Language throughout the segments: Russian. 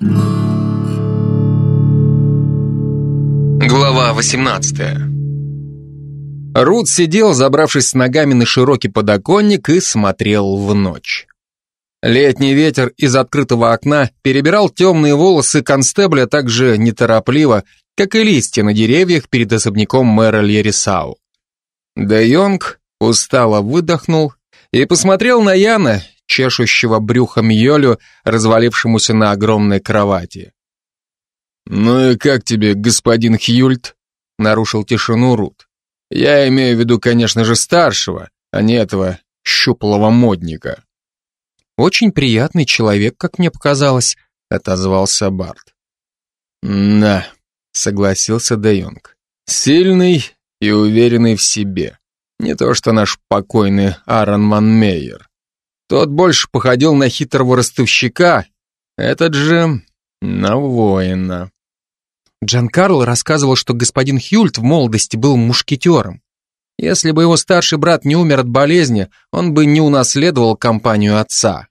Глава 18 Рут сидел, забравшись с ногами на широкий подоконник и смотрел в ночь. Летний ветер из открытого окна перебирал темные волосы констебля так же неторопливо, как и листья на деревьях перед особняком мэра Льерисау. Де Йонг устало выдохнул и посмотрел на Яна, чешущего брюхом Йолю, развалившемуся на огромной кровати. «Ну и как тебе, господин Хьюльт?» — нарушил тишину Рут. «Я имею в виду, конечно же, старшего, а не этого щуплого модника». «Очень приятный человек, как мне показалось», — отозвался Барт. «Да», — согласился Де Йонг. «Сильный и уверенный в себе. Не то что наш покойный Аарон Манмейер. Тот больше походил на хитрого ростовщика, этот же на воина». Джан Карл рассказывал, что господин Хюльт в молодости был мушкетером. Если бы его старший брат не умер от болезни, он бы не унаследовал компанию отца.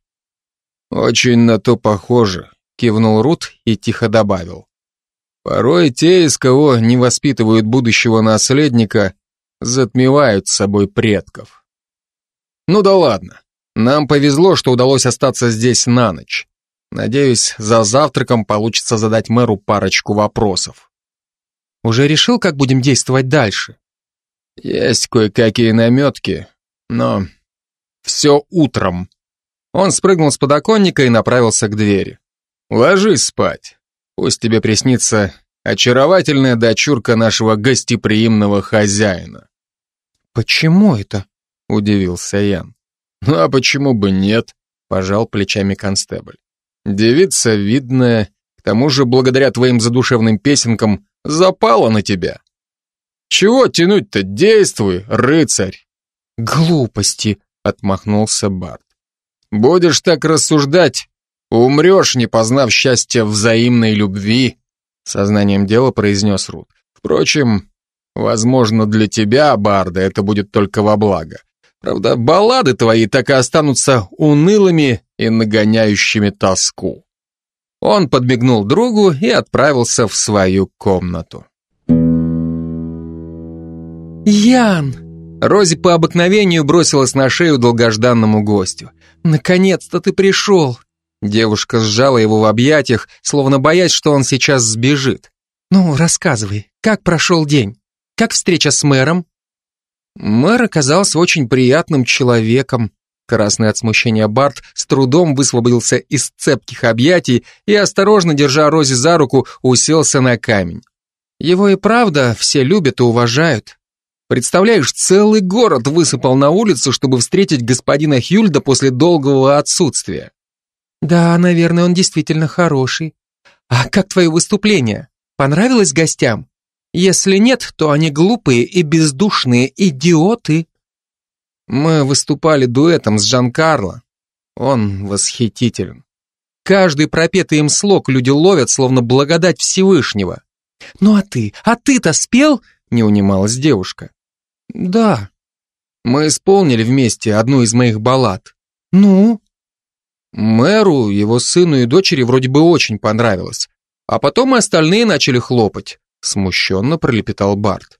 «Очень на то похоже», — кивнул Рут и тихо добавил. «Порой те, из кого не воспитывают будущего наследника, затмевают собой предков». «Ну да ладно, нам повезло, что удалось остаться здесь на ночь. Надеюсь, за завтраком получится задать мэру парочку вопросов. Уже решил, как будем действовать дальше? Есть кое-какие наметки, но все утром. Он спрыгнул с подоконника и направился к двери. Ложись спать. Пусть тебе приснится очаровательная дочурка нашего гостеприимного хозяина. Почему это? Удивился Ян. Ну а почему бы нет? Пожал плечами констебль. Девица видная, к тому же благодаря твоим задушевным песенкам запала на тебя. Чего тянуть-то? Действуй, рыцарь. Глупости, отмахнулся Барт. Будешь так рассуждать, умрешь, не познав счастья взаимной любви, сознанием дела произнес Рут. Впрочем, возможно, для тебя, Барда, это будет только во благо. Правда, баллады твои так и останутся унылыми и нагоняющими тоску. Он подмигнул другу и отправился в свою комнату. «Ян!» Рози по обыкновению бросилась на шею долгожданному гостю. «Наконец-то ты пришел!» Девушка сжала его в объятиях, словно боясь, что он сейчас сбежит. «Ну, рассказывай, как прошел день? Как встреча с мэром?» Мэр оказался очень приятным человеком. Красный от смущения Барт с трудом высвободился из цепких объятий и, осторожно держа Рози за руку, уселся на камень. Его и правда все любят и уважают. Представляешь, целый город высыпал на улицу, чтобы встретить господина Хюльда после долгого отсутствия. Да, наверное, он действительно хороший. А как твое выступление? Понравилось гостям? Если нет, то они глупые и бездушные идиоты. Мы выступали дуэтом с Жан-Карло. Он восхитителен. Каждый пропетый им слог люди ловят, словно благодать Всевышнего. Ну а ты, а ты-то спел? Не унималась девушка. Да. Мы исполнили вместе одну из моих баллад. Ну? Мэру, его сыну и дочери вроде бы очень понравилось. А потом и остальные начали хлопать. Смущенно пролепетал Барт.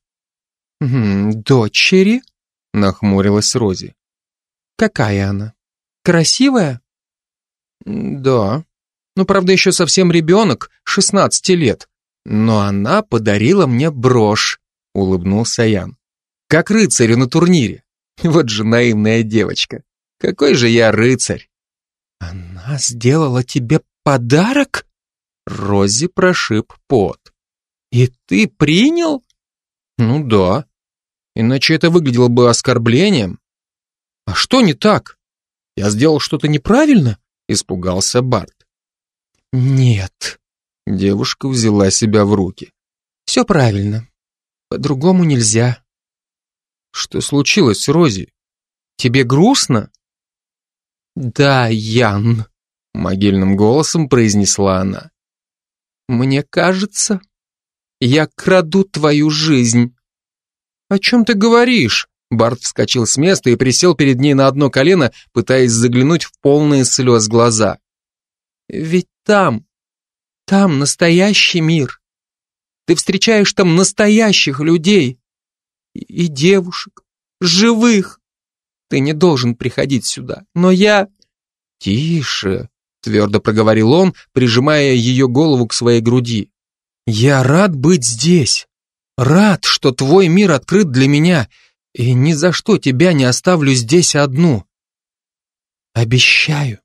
«Дочери?» — нахмурилась Рози. «Какая она? Красивая?» «Да. Ну, правда, еще совсем ребенок, шестнадцати лет. Но она подарила мне брошь», — улыбнулся Ян. «Как рыцарю на турнире. Вот же наивная девочка. Какой же я рыцарь!» «Она сделала тебе подарок?» Рози прошиб пот. «И ты принял?» «Ну да. Иначе это выглядело бы оскорблением». «А что не так? Я сделал что-то неправильно?» Испугался Барт. «Нет». Девушка взяла себя в руки. «Все правильно. По-другому нельзя». «Что случилось, Рози? Тебе грустно?» «Да, Ян», — могильным голосом произнесла она. «Мне кажется, я краду твою жизнь». «О чем ты говоришь?» Барт вскочил с места и присел перед ней на одно колено, пытаясь заглянуть в полные слез глаза. «Ведь там, Там настоящий мир. Ты встречаешь там настоящих людей и, девушек, живых. Ты не должен приходить сюда, но я... Тише, твердо проговорил он, прижимая ее голову к своей груди. Я рад быть здесь. Рад, что твой мир открыт для меня, и ни за что тебя не оставлю здесь одну. Обещаю.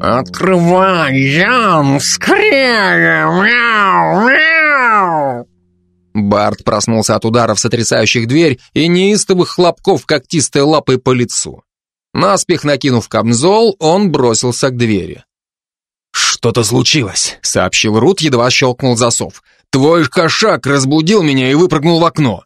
«Открывай, Ян, скорее! Мяу, мяу!» Барт проснулся от ударов, сотрясающих дверь, и неистовых хлопков когтистой лапой по лицу. Наспех накинув камзол, он бросился к двери. «Что-то случилось», — сообщил Рут, едва щелкнул засов. «Твой кошак разбудил меня и выпрыгнул в окно».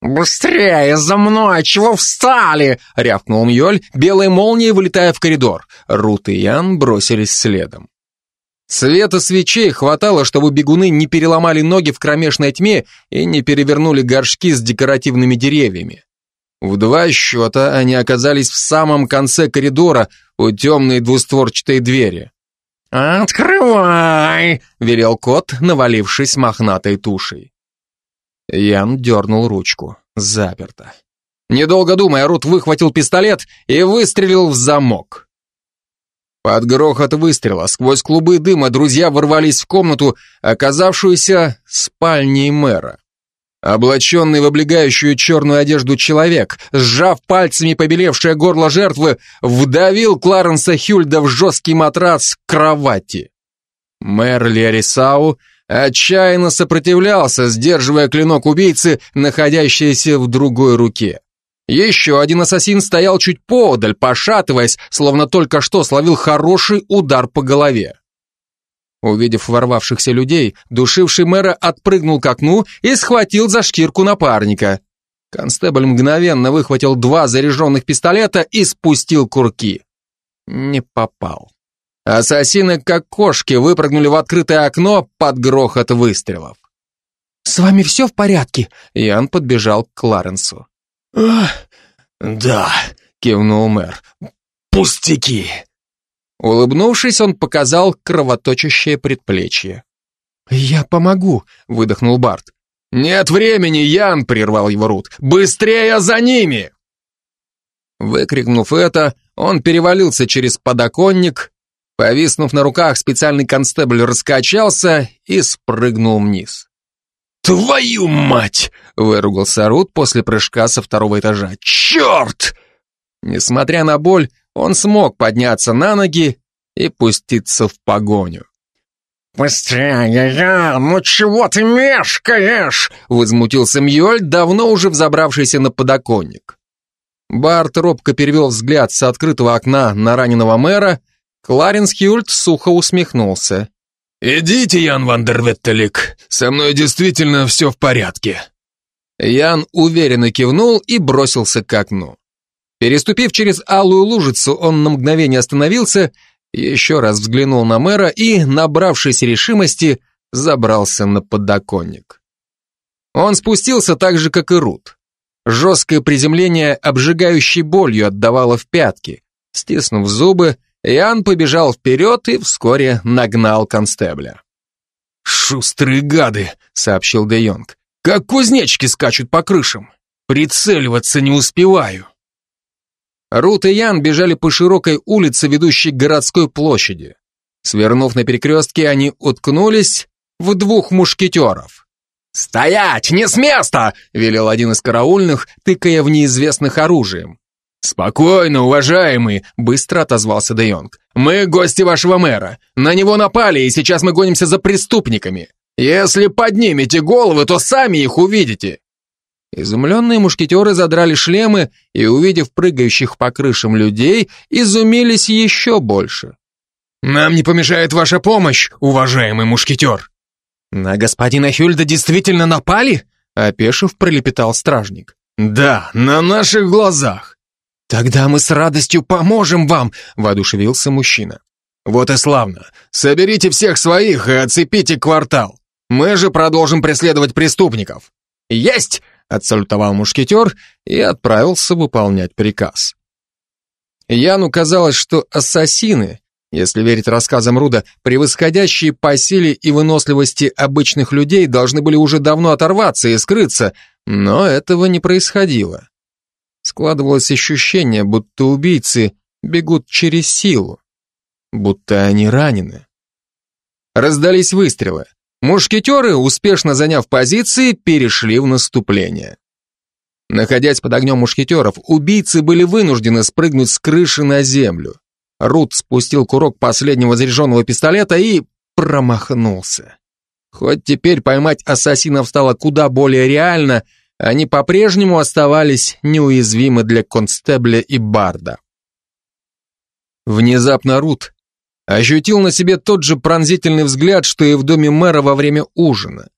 «Быстрее, за мной! Чего встали?» — рявкнул Мьёль, белой молнией вылетая в коридор. Рут и Ян бросились следом. Света свечей хватало, чтобы бегуны не переломали ноги в кромешной тьме и не перевернули горшки с декоративными деревьями. В два счета они оказались в самом конце коридора у темной двустворчатой двери. «Открывай!» — велел кот, навалившись мохнатой тушей. Ян дернул ручку. Заперто. Недолго думая, Рут выхватил пистолет и выстрелил в замок. Под грохот выстрела сквозь клубы дыма друзья ворвались в комнату, оказавшуюся спальней мэра. Облаченный в облегающую черную одежду человек, сжав пальцами побелевшее горло жертвы, вдавил Кларенса Хюльда в жесткий матрас кровати. Мэр Лерисау отчаянно сопротивлялся, сдерживая клинок убийцы, находящийся в другой руке. Еще один ассасин стоял чуть поодаль, пошатываясь, словно только что словил хороший удар по голове. Увидев ворвавшихся людей, душивший мэра отпрыгнул к окну и схватил за шкирку напарника. Констебль мгновенно выхватил два заряженных пистолета и спустил курки. Не попал. Ассасины, как кошки, выпрыгнули в открытое окно под грохот выстрелов. «С вами все в порядке?» Ян подбежал к Кларенсу. «Да», — кивнул мэр. «Пустяки». Улыбнувшись, он показал кровоточащее предплечье. «Я помогу», — выдохнул Барт. «Нет времени, Ян!» — прервал его Рут. «Быстрее за ними!» Выкрикнув это, он перевалился через подоконник. Повиснув на руках, специальный констебль раскачался и спрыгнул вниз. «Твою мать!» — выругался Рут после прыжка со второго этажа. «Черт!» Несмотря на боль, он смог подняться на ноги и пуститься в погоню. «Быстрее, я! Ну чего ты мешкаешь?» Возмутился Мьёль, давно уже взобравшийся на подоконник. Барт робко перевел взгляд с открытого окна на раненого мэра, Кларенс Хьюльт сухо усмехнулся. «Идите, Ян Вандерветтелик, со мной действительно все в порядке». Ян уверенно кивнул и бросился к окну. Переступив через алую лужицу, он на мгновение остановился, еще раз взглянул на мэра и, набравшись решимости, забрался на подоконник. Он спустился так же, как и Рут. Жесткое приземление обжигающей болью отдавало в пятки. Стиснув зубы, Ян побежал вперед и вскоре нагнал констебля. «Шустрые гады», — сообщил Де Йонг. «Как кузнечки скачут по крышам. Прицеливаться не успеваю». Рут и Ян бежали по широкой улице, ведущей к городской площади. Свернув на перекрестке, они уткнулись в двух мушкетеров. «Стоять! Не с места!» — велел один из караульных, тыкая в неизвестных оружием. «Спокойно, уважаемый!» — быстро отозвался Де Йонг. «Мы гости вашего мэра. На него напали, и сейчас мы гонимся за преступниками. Если поднимете головы, то сами их увидите. Изумленные мушкетеры задрали шлемы и, увидев прыгающих по крышам людей, изумились еще больше. «Нам не помешает ваша помощь, уважаемый мушкетер!» «На господина Хюльда действительно напали?» Опешив, пролепетал стражник. «Да, на наших глазах!» «Тогда мы с радостью поможем вам!» — воодушевился мужчина. «Вот и славно! Соберите всех своих и оцепите квартал! Мы же продолжим преследовать преступников!» «Есть!» Отсалютовал мушкетер и отправился выполнять приказ. Яну казалось, что ассасины Если верить рассказам Руда, превосходящие по силе и выносливости обычных людей должны были уже давно оторваться и скрыться, но этого не происходило. Складывалось ощущение, будто убийцы бегут через силу, будто они ранены. Раздались выстрелы. Мушкетеры, успешно заняв позиции, перешли в наступление. Находясь под огнем мушкетеров, убийцы были вынуждены спрыгнуть с крыши на землю. Рут спустил курок последнего заряженного пистолета и промахнулся. Хоть теперь поймать ассасинов стало куда более реально, они по-прежнему оставались неуязвимы для констебля и барда. Внезапно Рут ощутил на себе тот же пронзительный взгляд, что и в доме мэра во время ужина.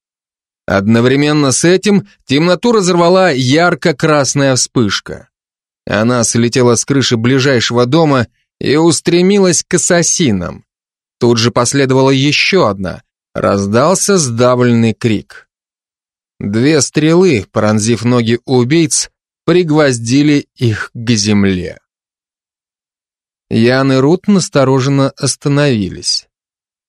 Одновременно с этим темноту разорвала ярко-красная вспышка. Она слетела с крыши ближайшего дома и устремилась к ассасинам. Тут же последовала еще одна. Раздался сдавленный крик. Две стрелы, пронзив ноги убийц, пригвоздили их к земле. Ян и Рут настороженно остановились.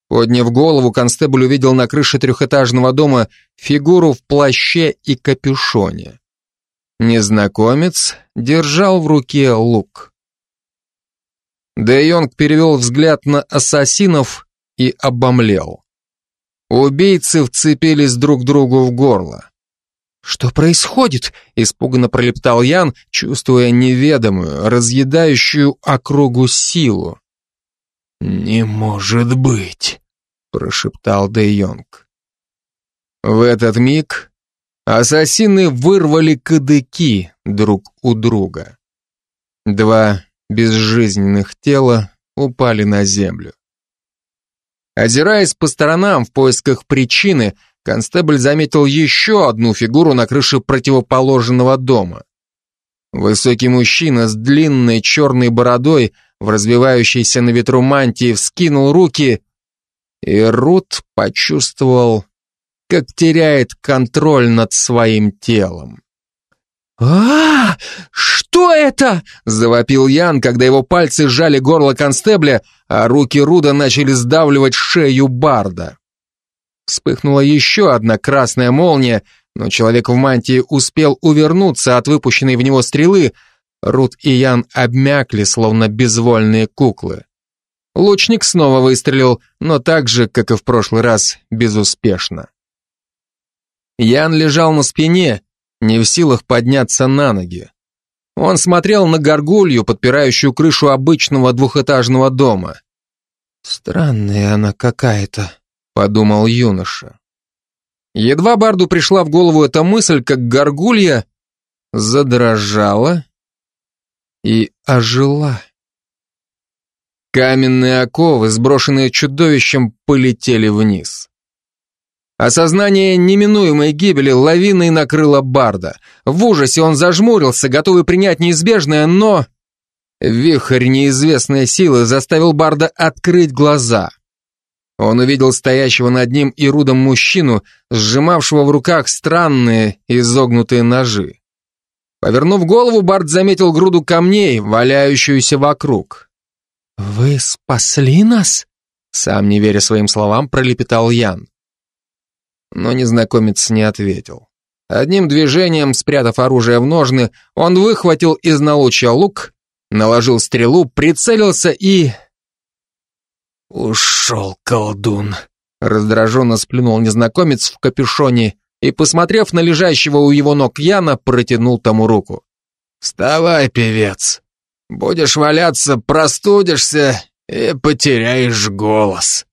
Подняв голову, констебль увидел на крыше трехэтажного дома фигуру в плаще и капюшоне. Незнакомец держал в руке лук. Де Йонг перевел взгляд на ассасинов и обомлел. Убийцы вцепились друг другу в горло. «Что происходит?» — испуганно пролептал Ян, чувствуя неведомую, разъедающую округу силу. «Не может быть!» — прошептал Де Йонг. В этот миг ассасины вырвали кадыки друг у друга. Два безжизненных тела упали на землю. Озираясь по сторонам в поисках причины, констебль заметил еще одну фигуру на крыше противоположного дома. Высокий мужчина с длинной черной бородой в развивающейся на ветру мантии вскинул руки, и Рут почувствовал, как теряет контроль над своим телом. а, -а, -а Что это?» – завопил Ян, когда его пальцы сжали горло констебля, а руки Руда начали сдавливать шею Барда. Вспыхнула еще одна красная молния, но человек в мантии успел увернуться от выпущенной в него стрелы. Рут и Ян обмякли, словно безвольные куклы. Лучник снова выстрелил, но так же, как и в прошлый раз, безуспешно. Ян лежал на спине, не в силах подняться на ноги. Он смотрел на горгулью, подпирающую крышу обычного двухэтажного дома. «Странная она какая-то», подумал юноша. Едва Барду пришла в голову эта мысль, как горгулья задрожала и ожила. Каменные оковы, сброшенные чудовищем, полетели вниз. Осознание неминуемой гибели лавиной накрыло Барда. В ужасе он зажмурился, готовый принять неизбежное, но... Вихрь неизвестной силы заставил Барда открыть глаза. Он увидел стоящего над ним и рудом мужчину, сжимавшего в руках странные изогнутые ножи. Повернув голову, Барт заметил груду камней, валяющуюся вокруг. «Вы спасли нас?» Сам не веря своим словам, пролепетал Ян. Но незнакомец не ответил. Одним движением, спрятав оружие в ножны, он выхватил из налучья лук, наложил стрелу, прицелился и... «Ушел колдун», — раздраженно сплюнул незнакомец в капюшоне и, посмотрев на лежащего у его ног Яна, протянул тому руку. «Вставай, певец. Будешь валяться, простудишься и потеряешь голос».